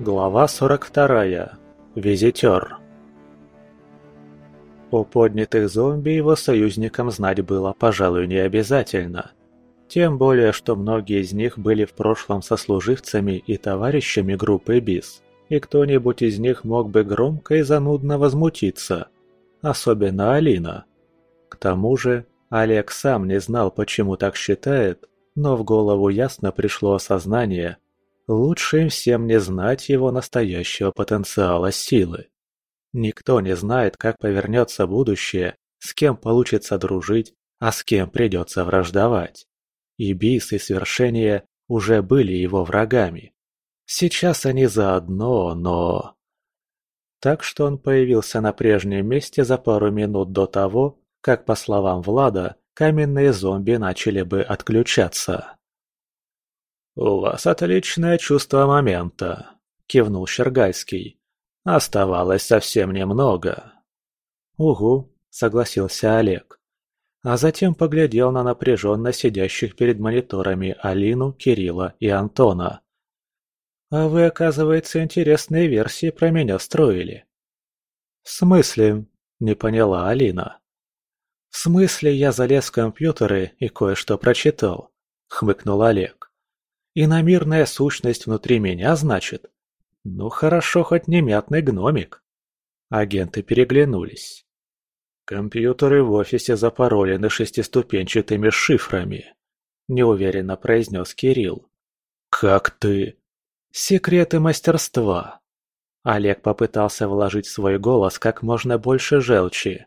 Глава 42. Визитер. О поднятых зомби его союзникам знать было, пожалуй, не обязательно. Тем более, что многие из них были в прошлом сослуживцами и товарищами группы БИС, и кто-нибудь из них мог бы громко и занудно возмутиться. Особенно Алина. К тому же, Олег сам не знал, почему так считает, но в голову ясно пришло осознание – Лучше им всем не знать его настоящего потенциала силы. Никто не знает, как повернется будущее, с кем получится дружить, а с кем придется враждовать. И Бис, и Свершение уже были его врагами. Сейчас они заодно, но... Так что он появился на прежнем месте за пару минут до того, как, по словам Влада, каменные зомби начали бы отключаться. «У вас отличное чувство момента», – кивнул Щергальский. «Оставалось совсем немного». «Угу», – согласился Олег. А затем поглядел на напряженно сидящих перед мониторами Алину, Кирилла и Антона. «А вы, оказывается, интересные версии про меня строили». «В смысле?» – не поняла Алина. «В смысле я залез в компьютеры и кое-что прочитал», – хмыкнул Олег. Иномирная сущность внутри меня, значит? Ну хорошо, хоть не мятный гномик. Агенты переглянулись. Компьютеры в офисе запаролены шестиступенчатыми шифрами, неуверенно произнес Кирилл. Как ты? Секреты мастерства. Олег попытался вложить в свой голос как можно больше желчи.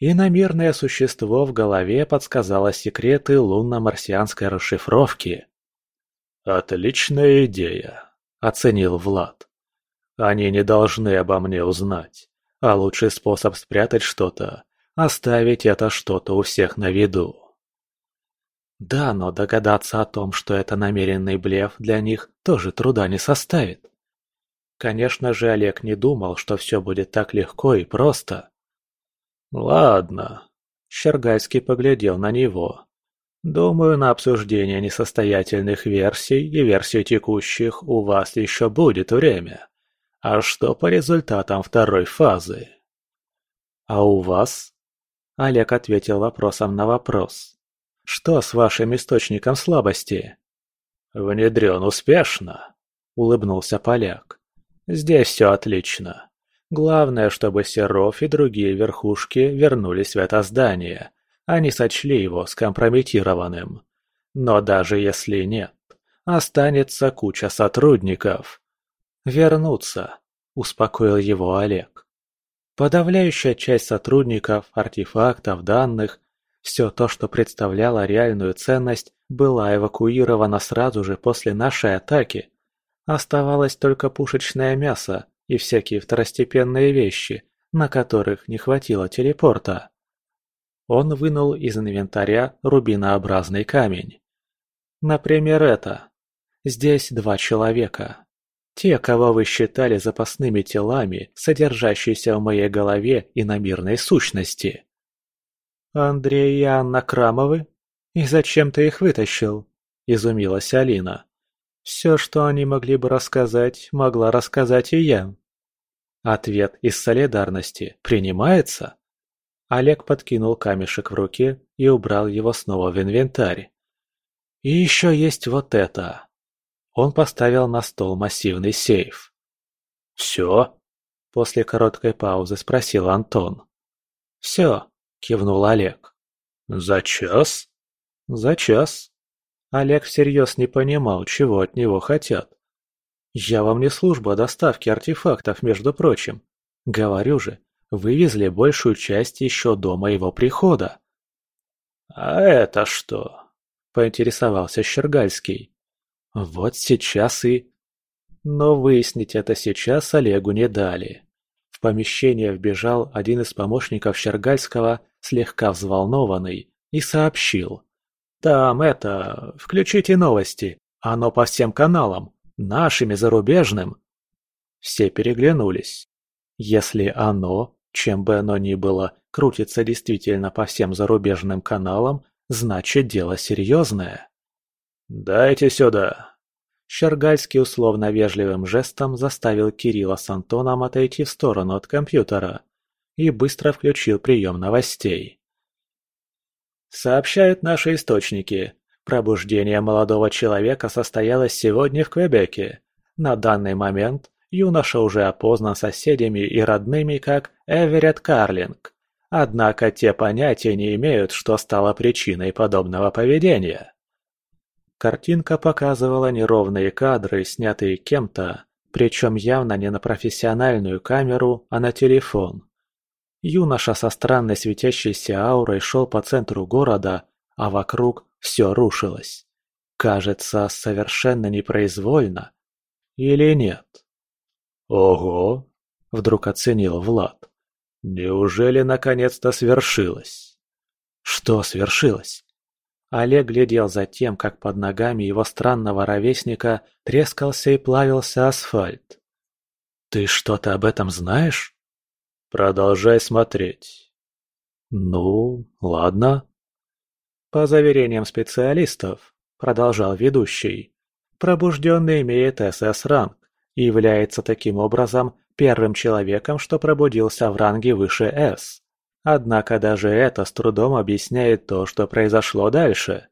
Иномирное существо в голове подсказало секреты лунно-марсианской расшифровки. «Отличная идея», — оценил Влад. «Они не должны обо мне узнать, а лучший способ спрятать что-то — оставить это что-то у всех на виду». Да, но догадаться о том, что это намеренный блеф для них, тоже труда не составит. Конечно же, Олег не думал, что все будет так легко и просто. «Ладно», — Щергальский поглядел на него. Думаю, на обсуждение несостоятельных версий и версий текущих у вас еще будет время. А что по результатам второй фазы? А у вас? Олег ответил вопросом на вопрос. Что с вашим источником слабости? Внедрен успешно, улыбнулся поляк. Здесь все отлично. Главное, чтобы Серов и другие верхушки вернулись в это здание – они сочли его скомпрометированным. Но даже если нет, останется куча сотрудников. «Вернуться», – успокоил его Олег. Подавляющая часть сотрудников, артефактов, данных, все то, что представляло реальную ценность, была эвакуирована сразу же после нашей атаки. Оставалось только пушечное мясо и всякие второстепенные вещи, на которых не хватило телепорта. Он вынул из инвентаря рубинообразный камень. Например, это. Здесь два человека. Те, кого вы считали запасными телами, содержащиеся в моей голове и на мирной сущности. Андрей и Анна Крамовы? И зачем ты их вытащил? Изумилась Алина. Все, что они могли бы рассказать, могла рассказать и я. Ответ из солидарности принимается? Олег подкинул камешек в руке и убрал его снова в инвентарь. «И еще есть вот это!» Он поставил на стол массивный сейф. «Все?» – после короткой паузы спросил Антон. «Все», – кивнул Олег. «За час?» «За час». Олег всерьез не понимал, чего от него хотят. «Я вам не служба доставки артефактов, между прочим. Говорю же, вывезли большую часть еще до моего прихода. «А это что?» – поинтересовался Щергальский. «Вот сейчас и...» Но выяснить это сейчас Олегу не дали. В помещение вбежал один из помощников Щергальского, слегка взволнованный, и сообщил. «Там это... Включите новости. Оно по всем каналам. Нашим и зарубежным». Все переглянулись. Если оно чем бы оно ни было, крутится действительно по всем зарубежным каналам, значит дело серьезное. «Дайте сюда!» Щергальский условно вежливым жестом заставил Кирилла с Антоном отойти в сторону от компьютера и быстро включил прием новостей. Сообщают наши источники. Пробуждение молодого человека состоялось сегодня в Квебеке. На данный момент юноша уже опознан соседями и родными как Эверетт Карлинг. Однако те понятия не имеют, что стало причиной подобного поведения. Картинка показывала неровные кадры, снятые кем-то, причем явно не на профессиональную камеру, а на телефон. Юноша со странной светящейся аурой шел по центру города, а вокруг все рушилось. Кажется, совершенно непроизвольно. Или нет? «Ого!» – вдруг оценил Влад. «Неужели наконец-то свершилось?» «Что свершилось?» Олег глядел за тем, как под ногами его странного ровесника трескался и плавился асфальт. «Ты что-то об этом знаешь?» «Продолжай смотреть». «Ну, ладно». По заверениям специалистов, продолжал ведущий, пробужденный имеет СС-ранг является таким образом первым человеком, что пробудился в ранге выше С. Однако даже это с трудом объясняет то, что произошло дальше.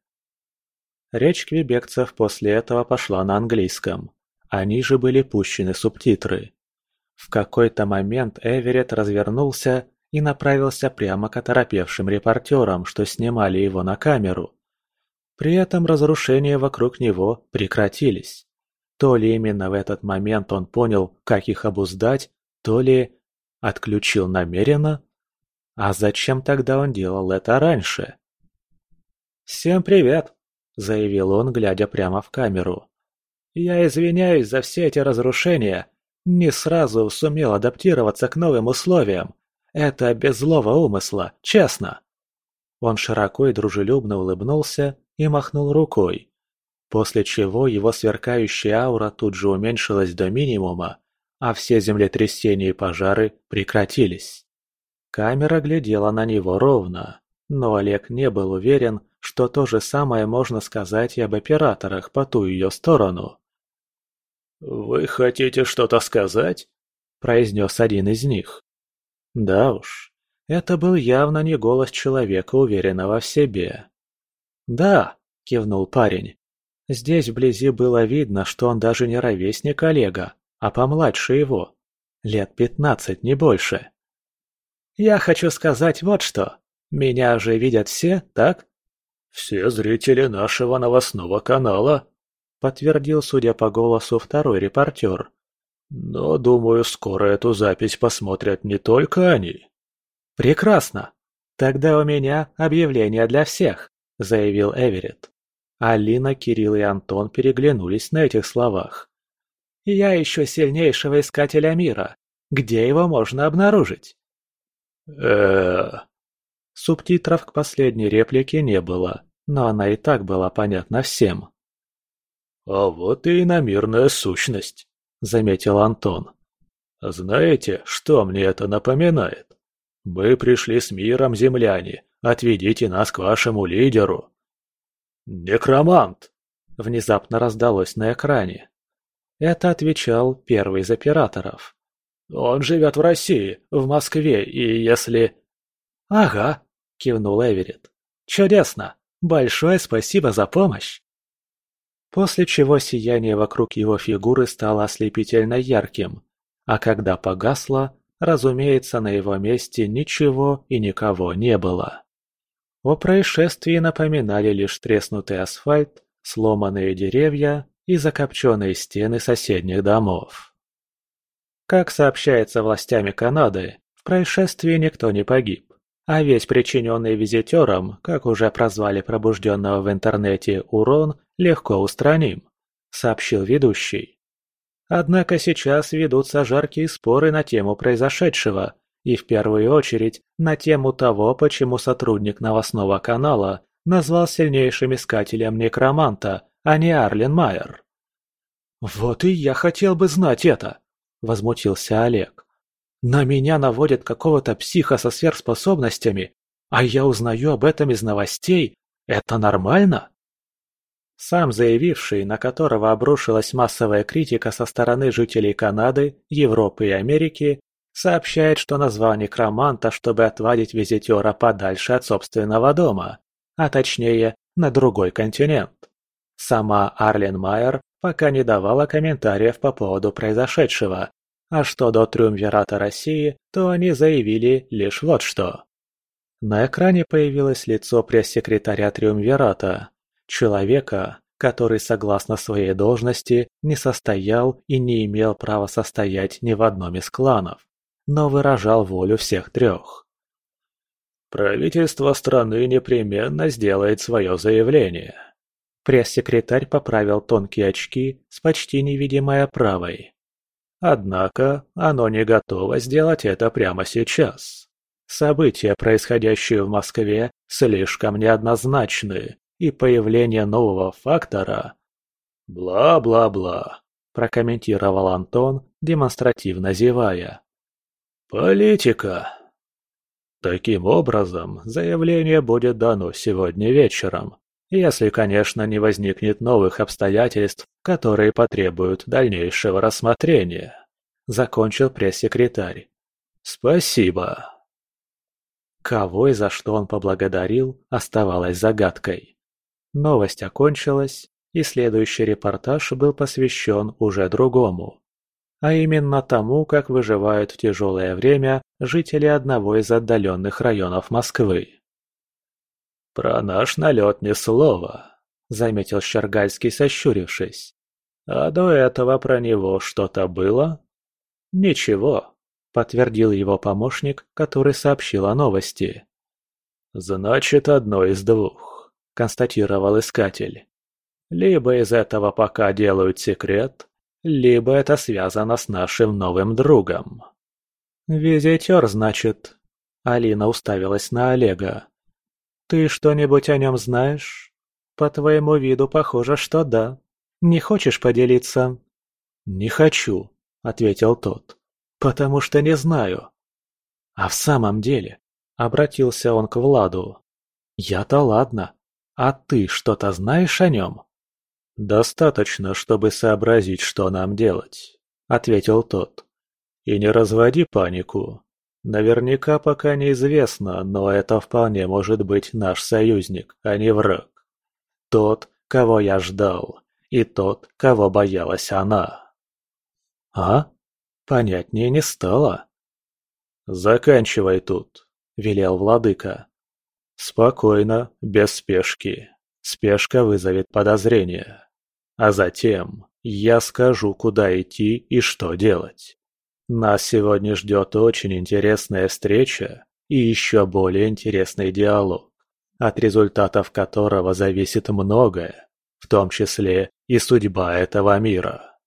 Речь квебекцев после этого пошла на английском. Они же были пущены субтитры. В какой-то момент Эверетт развернулся и направился прямо к оторопевшим репортерам, что снимали его на камеру. При этом разрушения вокруг него прекратились. То ли именно в этот момент он понял, как их обуздать, то ли отключил намеренно. А зачем тогда он делал это раньше? «Всем привет!» – заявил он, глядя прямо в камеру. «Я извиняюсь за все эти разрушения. Не сразу сумел адаптироваться к новым условиям. Это без злого умысла, честно!» Он широко и дружелюбно улыбнулся и махнул рукой после чего его сверкающая аура тут же уменьшилась до минимума, а все землетрясения и пожары прекратились. Камера глядела на него ровно, но Олег не был уверен, что то же самое можно сказать и об операторах по ту ее сторону. «Вы хотите что-то сказать?» – произнес один из них. Да уж, это был явно не голос человека, уверенного в себе. «Да», – кивнул парень, Здесь вблизи было видно, что он даже не ровесник Олега, а помладше его. Лет пятнадцать, не больше. «Я хочу сказать вот что. Меня же видят все, так?» «Все зрители нашего новостного канала», — подтвердил, судя по голосу, второй репортер. «Но, думаю, скоро эту запись посмотрят не только они». «Прекрасно. Тогда у меня объявление для всех», — заявил Эверетт. Алина, Кирилл и Антон переглянулись на этих словах. «Я ищу сильнейшего искателя мира. Где его можно обнаружить?» э Субтитров к последней реплике не было, но она и так была понятна всем. «А вот и иномирная сущность», — заметил Антон. «Знаете, что мне это напоминает? Мы пришли с миром, земляне, отведите нас к вашему лидеру. «Некромант!» – внезапно раздалось на экране. Это отвечал первый из операторов. «Он живет в России, в Москве, и если...» «Ага», – кивнул Эверетт. «Чудесно! Большое спасибо за помощь!» После чего сияние вокруг его фигуры стало ослепительно ярким, а когда погасло, разумеется, на его месте ничего и никого не было. О происшествии напоминали лишь треснутый асфальт, сломанные деревья и закопченные стены соседних домов. Как сообщается властями Канады, в происшествии никто не погиб, а весь причиненный визитерам, как уже прозвали пробужденного в интернете урон, легко устраним, сообщил ведущий. Однако сейчас ведутся жаркие споры на тему произошедшего, и в первую очередь на тему того, почему сотрудник новостного канала назвал сильнейшим искателем некроманта, а не Арлен Майер. «Вот и я хотел бы знать это!» – возмутился Олег. «На меня наводят какого-то психа со сверхспособностями, а я узнаю об этом из новостей. Это нормально?» сам заявивший, на которого обрушилась массовая критика со стороны жителей Канады, Европы и Америки, сообщает, что назвал некроманта, чтобы отвадить визитера подальше от собственного дома, а точнее, на другой континент. Сама Арлен Майер пока не давала комментариев по поводу произошедшего, а что до Триумвирата России, то они заявили лишь вот что. На экране появилось лицо пресс-секретаря Триумвирата, человека, который, согласно своей должности, не состоял и не имел права состоять ни в одном из кланов, но выражал волю всех трех. «Правительство страны непременно сделает свое заявление». Пресс-секретарь поправил тонкие очки с почти невидимой оправой. Однако оно не готово сделать это прямо сейчас. События, происходящие в Москве, слишком неоднозначны, и появление нового фактора... «Бла-бла-бла», – прокомментировал Антон, демонстративно зевая. «Политика». Таким образом, заявление будет дано сегодня вечером, если, конечно, не возникнет новых обстоятельств, которые потребуют дальнейшего рассмотрения. Закончил пресс-секретарь. Спасибо. Кого и за что он поблагодарил, оставалось загадкой. Новость окончилась, и следующий репортаж был посвящен уже другому. А именно тому, как выживают в тяжелое время жители одного из отдаленных районов Москвы. «Про наш налет ни слова», — заметил Щергальский, сощурившись. «А до этого про него что-то было?» «Ничего», — подтвердил его помощник, который сообщил о новости. «Значит, одно из двух констатировал искатель. Либо из этого пока делают секрет, либо это связано с нашим новым другом. «Визитер, значит?» Алина уставилась на Олега. «Ты что-нибудь о нем знаешь? По твоему виду похоже, что да. Не хочешь поделиться?» «Не хочу», — ответил тот, — «потому что не знаю». «А в самом деле?» — обратился он к Владу. «Я-то ладно, а ты что-то знаешь о нем?» «Достаточно, чтобы сообразить, что нам делать», — ответил тот. «И не разводи панику. Наверняка пока неизвестно, но это вполне может быть наш союзник, а не враг. Тот, кого я ждал, и тот, кого боялась она». «А? Понятнее не стало». «Заканчивай тут», — велел владыка. Спокойно, без спешки. Спешка вызовет подозрения. А затем я скажу, куда идти и что делать. Нас сегодня ждет очень интересная встреча и еще более интересный диалог, от результатов которого зависит многое, в том числе и судьба этого мира.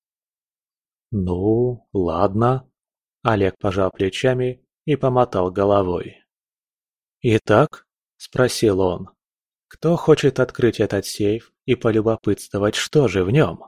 «Ну, ладно», — Олег пожал плечами и помотал головой. «Итак, – спросил он. «Кто хочет открыть этот сейф и полюбопытствовать, что же в нем?»